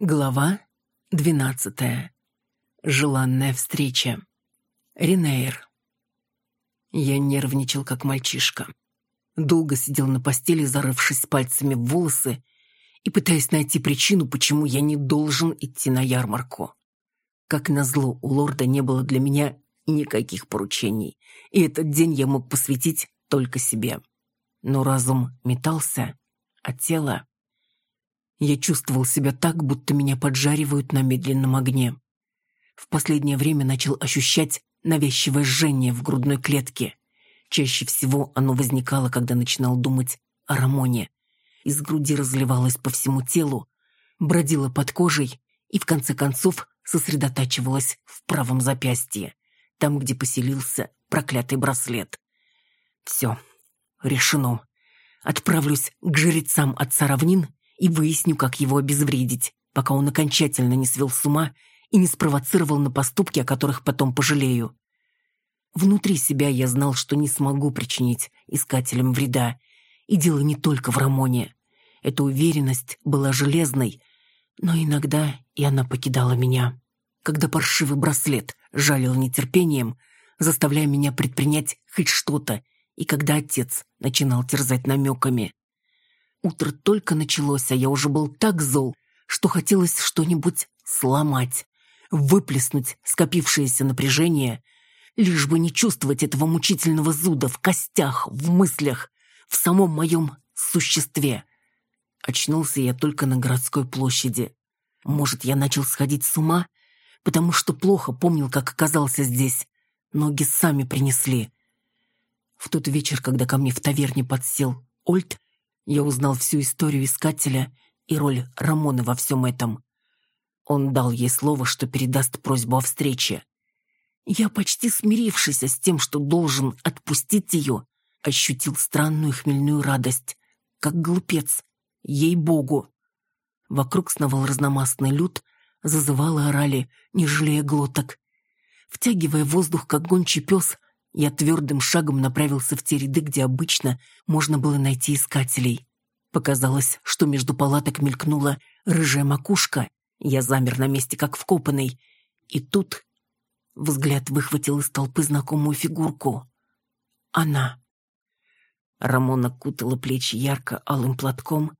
Глава двенадцатая. Желанная встреча. Ренейр. Я нервничал, как мальчишка. Долго сидел на постели, зарывшись пальцами в волосы и пытаясь найти причину, почему я не должен идти на ярмарку. Как назло, у лорда не было для меня никаких поручений, и этот день я мог посвятить только себе. Но разум метался, а тело... Я чувствовал себя так, будто меня поджаривают на медленном огне. В последнее время начал ощущать навязчивое жжение в грудной клетке. Чаще всего оно возникало, когда начинал думать о Рамоне. Из груди разливалось по всему телу, бродило под кожей и, в конце концов, сосредотачивалось в правом запястье, там, где поселился проклятый браслет. Все, решено. Отправлюсь к жрецам отца равнин и выясню, как его обезвредить, пока он окончательно не свел с ума и не спровоцировал на поступки, о которых потом пожалею. Внутри себя я знал, что не смогу причинить искателям вреда. И дело не только в Рамоне. Эта уверенность была железной, но иногда и она покидала меня. Когда паршивый браслет жалил нетерпением, заставляя меня предпринять хоть что-то, и когда отец начинал терзать намеками. Утро только началось, а я уже был так зол, что хотелось что-нибудь сломать, выплеснуть скопившееся напряжение, лишь бы не чувствовать этого мучительного зуда в костях, в мыслях, в самом моем существе. Очнулся я только на городской площади. Может, я начал сходить с ума, потому что плохо помнил, как оказался здесь. Ноги сами принесли. В тот вечер, когда ко мне в таверне подсел Ольд, я узнал всю историю искателя и роль Рамона во всем этом. Он дал ей слово, что передаст просьбу о встрече. Я, почти смирившись с тем, что должен отпустить ее, ощутил странную хмельную радость, как глупец, ей-богу. Вокруг сновал разномастный люд, зазывал и орали, не жалея глоток. Втягивая воздух, как гончий пес, я твердым шагом направился в те ряды, где обычно можно было найти искателей. Показалось, что между палаток мелькнула рыжая макушка. Я замер на месте, как вкопанный. И тут взгляд выхватил из толпы знакомую фигурку. Она. Рамона кутала плечи ярко алым платком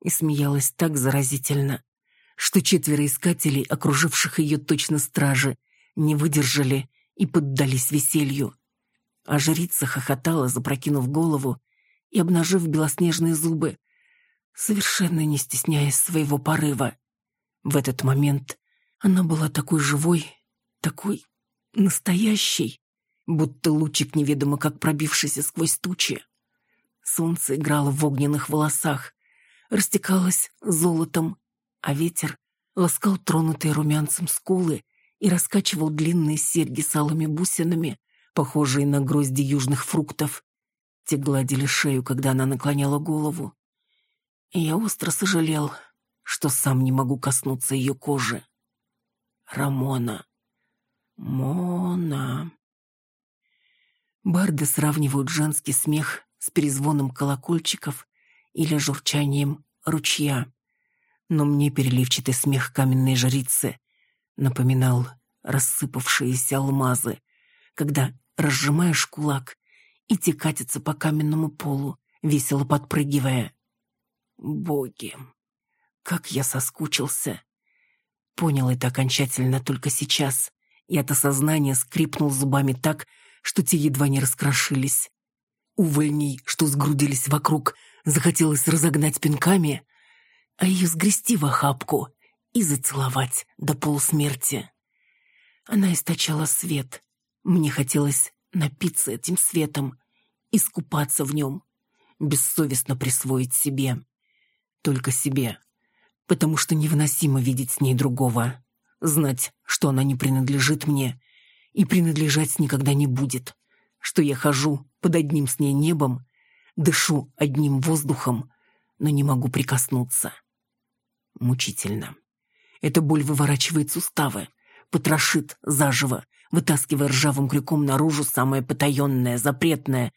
и смеялась так заразительно, что четверо искателей, окруживших ее точно стражи, не выдержали и поддались веселью. А жрица хохотала, запрокинув голову и обнажив белоснежные зубы, совершенно не стесняясь своего порыва. В этот момент она была такой живой, такой настоящей, будто лучик неведомо как пробившийся сквозь тучи. Солнце играло в огненных волосах, растекалось золотом, а ветер ласкал тронутые румянцем скулы и раскачивал длинные серьги с алыми бусинами, похожие на грозди южных фруктов. Те гладили шею, когда она наклоняла голову. И я остро сожалел, что сам не могу коснуться ее кожи. Рамона. Мона. Барды сравнивают женский смех с перезвоном колокольчиков или журчанием ручья. Но мне переливчатый смех каменной жрицы напоминал рассыпавшиеся алмазы, когда разжимаешь кулак, и те катятся по каменному полу, весело подпрыгивая. Боги, как я соскучился. Понял это окончательно только сейчас, и от осознания скрипнул зубами так, что те едва не раскрошились. Увольней, что сгрудились вокруг, захотелось разогнать пинками, а ее сгрести в охапку и зацеловать до полусмерти. Она источала свет. Мне хотелось напиться этим светом, искупаться в нем, бессовестно присвоить себе. Только себе. Потому что невыносимо видеть с ней другого. Знать, что она не принадлежит мне и принадлежать никогда не будет. Что я хожу под одним с ней небом, дышу одним воздухом, но не могу прикоснуться. Мучительно. Эта боль выворачивает суставы, потрошит заживо, вытаскивая ржавым крюком наружу самое потаенное, запретное,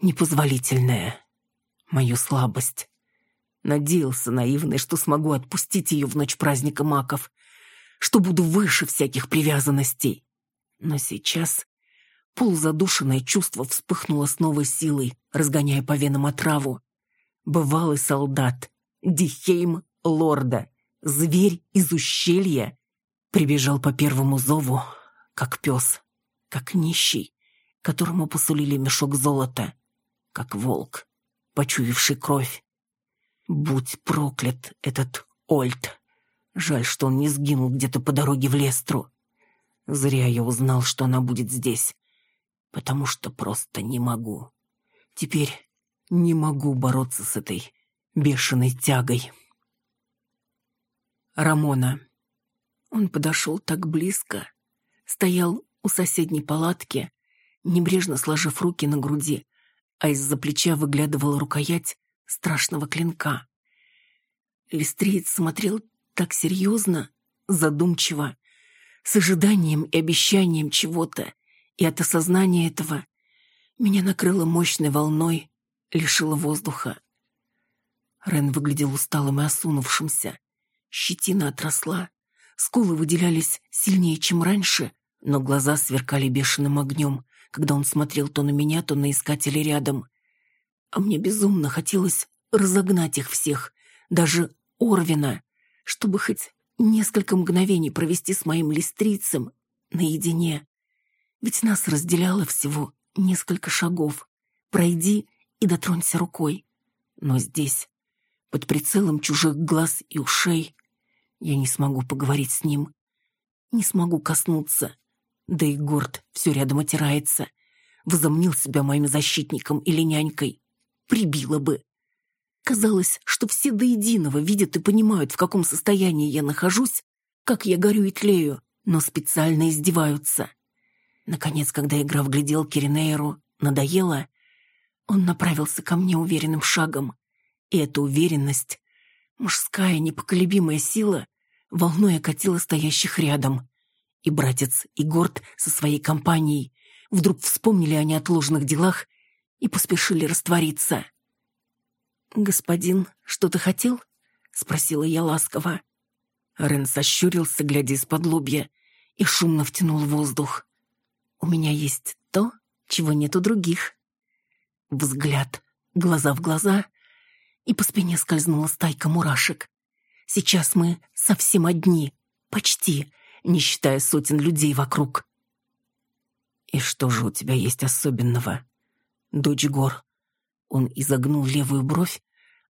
непозволительное. Мою слабость. Надеялся наивный, что смогу отпустить ее в ночь праздника маков, что буду выше всяких привязанностей. Но сейчас полузадушенное чувство вспыхнуло с новой силой, разгоняя по венам отраву. Бывалый солдат, Дихейм Лорда, зверь из ущелья, прибежал по первому зову, как пес, как нищий, которому посулили мешок золота, как волк, почуявший кровь. Будь проклят этот Ольд. Жаль, что он не сгинул где-то по дороге в Лестру. Зря я узнал, что она будет здесь, потому что просто не могу. Теперь не могу бороться с этой бешеной тягой. Рамона. Он подошел так близко, стоял у соседней палатки, небрежно сложив руки на груди, а из-за плеча выглядывала рукоять страшного клинка. Листриец смотрел так серьезно, задумчиво, с ожиданием и обещанием чего-то, и от осознания этого меня накрыло мощной волной, лишило воздуха. Рен выглядел усталым и осунувшимся. Щетина отросла, скулы выделялись сильнее, чем раньше, но глаза сверкали бешеным огнем, когда он смотрел то на меня, то на искателей рядом. А мне безумно хотелось разогнать их всех, даже Орвина, чтобы хоть несколько мгновений провести с моим листрицем наедине. Ведь нас разделяло всего несколько шагов. Пройди и дотронься рукой. Но здесь, под прицелом чужих глаз и ушей, я не смогу поговорить с ним. Не смогу коснуться. Да и Горд все рядом отирается. Возомнил себя моим защитником или нянькой. Прибило бы. Казалось, что все до единого видят и понимают, в каком состоянии я нахожусь, как я горю и тлею, но специально издеваются. Наконец, когда игра в гляделки надоела, он направился ко мне уверенным шагом. И эта уверенность, мужская непоколебимая сила, волной окатила стоящих рядом. И братец, и Горд со своей компанией вдруг вспомнили о неотложных делах и поспешили раствориться. «Господин, что ты хотел?» — спросила я ласково. Рен сощурился, глядя из-под лобья, и шумно втянул воздух. «У меня есть то, чего нет у других». Взгляд, глаза в глаза, и по спине скользнула стайка мурашек. Сейчас мы совсем одни, почти, не считая сотен людей вокруг. «И что же у тебя есть особенного?» «Дочь гор, он изогнул левую бровь,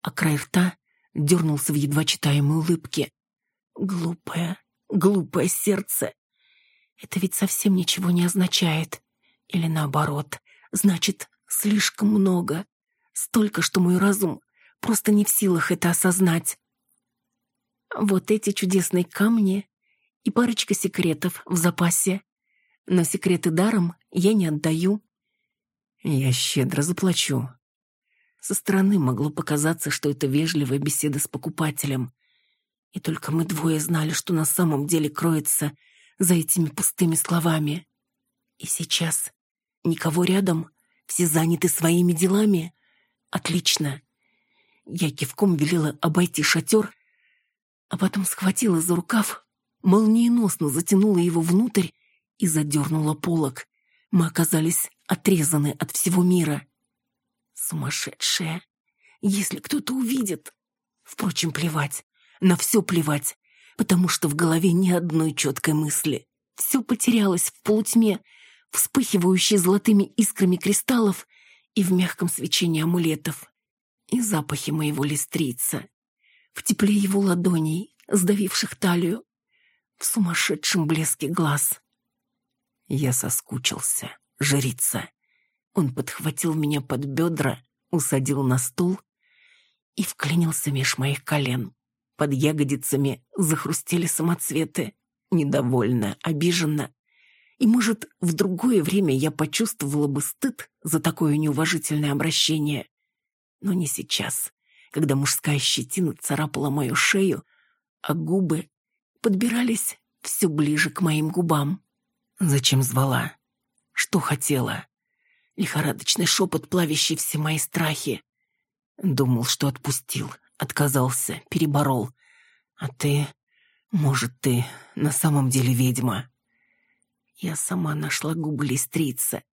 а край рта дернулся в едва читаемой улыбке. Глупое, глупое сердце. Это ведь совсем ничего не означает. Или наоборот, значит, слишком много. Столько, что мой разум просто не в силах это осознать. Вот эти чудесные камни и парочка секретов в запасе. Но секреты даром я не отдаю. Я щедро заплачу. Со стороны могло показаться, что это вежливая беседа с покупателем. И только мы двое знали, что на самом деле кроется за этими пустыми словами. И сейчас никого рядом, все заняты своими делами. Отлично. Я кивком велела обойти шатер, а потом схватила за рукав, молниеносно затянула его внутрь и задернула полок. Мы оказались отрезаны от всего мира. Сумасшедшая. Если кто-то увидит... Впрочем, плевать. На все плевать. Потому что в голове ни одной четкой мысли. Все потерялось в полутьме, вспыхивающей золотыми искрами кристаллов и в мягком свечении амулетов. И запахи моего листрица. В тепле его ладоней, сдавивших талию. В сумасшедшем блеске глаз. Я соскучился, жрица. Он подхватил меня под бедра, усадил на стул и вклинился меж моих колен. Под ягодицами захрустели самоцветы. Недовольно, обиженно. И, может, в другое время я почувствовала бы стыд за такое неуважительное обращение. Но не сейчас, когда мужская щетина царапала мою шею, а губы подбирались все ближе к моим губам. Зачем звала? Что хотела? лихорадочный шепот, плавящий все мои страхи. Думал, что отпустил, отказался, переборол. А ты... Может, ты на самом деле ведьма?» Я сама нашла губы листрица.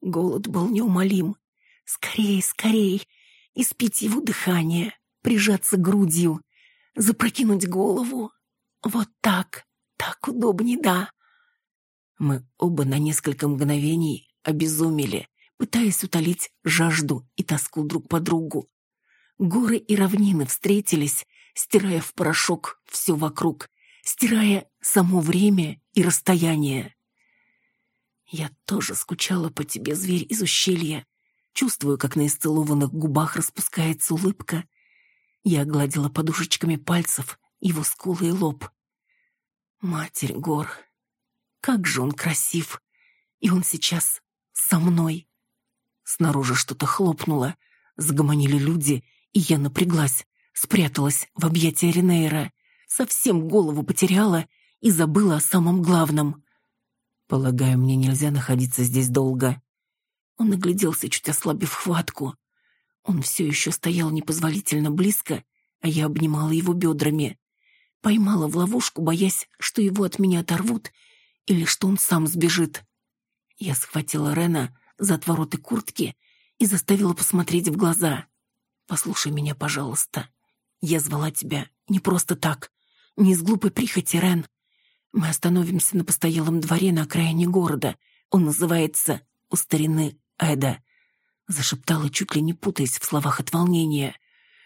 Голод был неумолим. Скорей, скорей, испить его дыхание, прижаться грудью, запрокинуть голову. Вот так, так удобней, да. Мы оба на несколько мгновений обезумели, пытаясь утолить жажду и тоску друг по другу. Горы и равнины встретились, стирая в порошок все вокруг, стирая само время и расстояние. Я тоже скучала по тебе, зверь из ущелья. Чувствую, как на исцелованных губах распускается улыбка. Я гладила подушечками пальцев его скулы и лоб. Матерь гор, как же он красив! И он сейчас со мной. Снаружи что-то хлопнуло, сгомонили люди, и я напряглась, спряталась в объятия Ренейра, совсем голову потеряла и забыла о самом главном. Полагаю, мне нельзя находиться здесь долго. Он огляделся, чуть ослабив хватку. Он все еще стоял непозволительно близко, а я обнимала его бедрами. Поймала в ловушку, боясь, что его от меня оторвут или что он сам сбежит. Я схватила Рена за отвороты куртки и заставила посмотреть в глаза. «Послушай меня, пожалуйста. Я звала тебя не просто так, не из глупой прихоти, Рен. Мы остановимся на постоялом дворе на окраине города. Он называется «У старины Эда», — зашептала, чуть ли не путаясь в словах от волнения.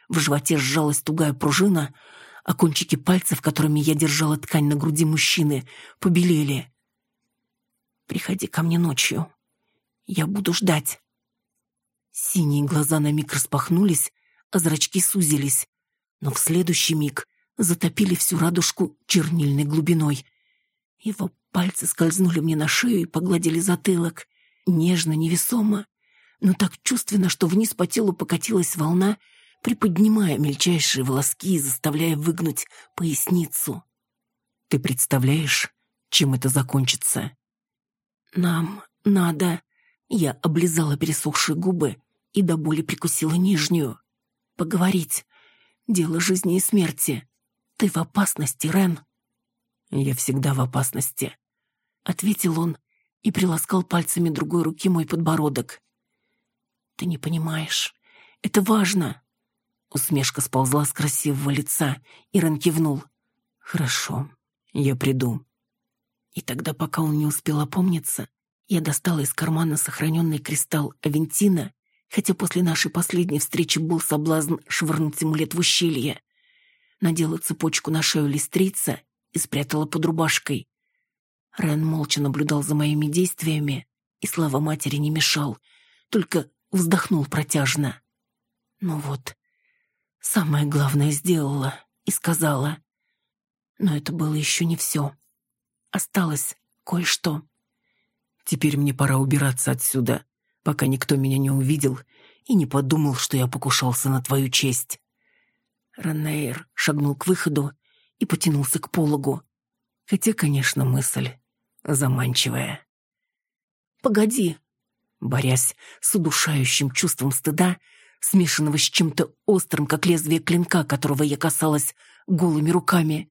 В животе сжалась тугая пружина, а кончики пальцев, которыми я держала ткань на груди мужчины, побелели. «Приходи ко мне ночью. Я буду ждать». Синие глаза на миг распахнулись, а зрачки сузились, но в следующий миг затопили всю радужку чернильной глубиной — его пальцы скользнули мне на шею и погладили затылок. Нежно, невесомо, но так чувственно, что вниз по телу покатилась волна, приподнимая мельчайшие волоски и заставляя выгнуть поясницу. «Ты представляешь, чем это закончится?» «Нам надо...» Я облизала пересохшие губы и до боли прикусила нижнюю. «Поговорить. Дело жизни и смерти. Ты в опасности, Рен». «Я всегда в опасности», — ответил он и приласкал пальцами другой руки мой подбородок. «Ты не понимаешь. Это важно». Усмешка сползла с красивого лица, и Рен кивнул. «Хорошо, я приду». И тогда, пока он не успел опомниться, я достала из кармана сохраненный кристалл Авентина, хотя после нашей последней встречи был соблазн швырнуть амулет в ущелье. Надела цепочку на шею листрица и спрятала под рубашкой. Рен молча наблюдал за моими действиями, и слава матери не мешал, только вздохнул протяжно. Ну вот, самое главное сделала и сказала. Но это было еще не все. Осталось кое-что. Теперь мне пора убираться отсюда, пока никто меня не увидел и не подумал, что я покушался на твою честь. Ранейр шагнул к выходу и потянулся к пологу. Хотя, конечно, мысль заманчивая. «Погоди!» Борясь с удушающим чувством стыда, смешанного с чем-то острым, как лезвие клинка, которого я касалась голыми руками,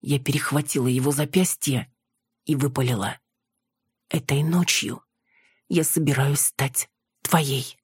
я перехватила его запястье и выпалила. «Этой ночью я собираюсь стать твоей».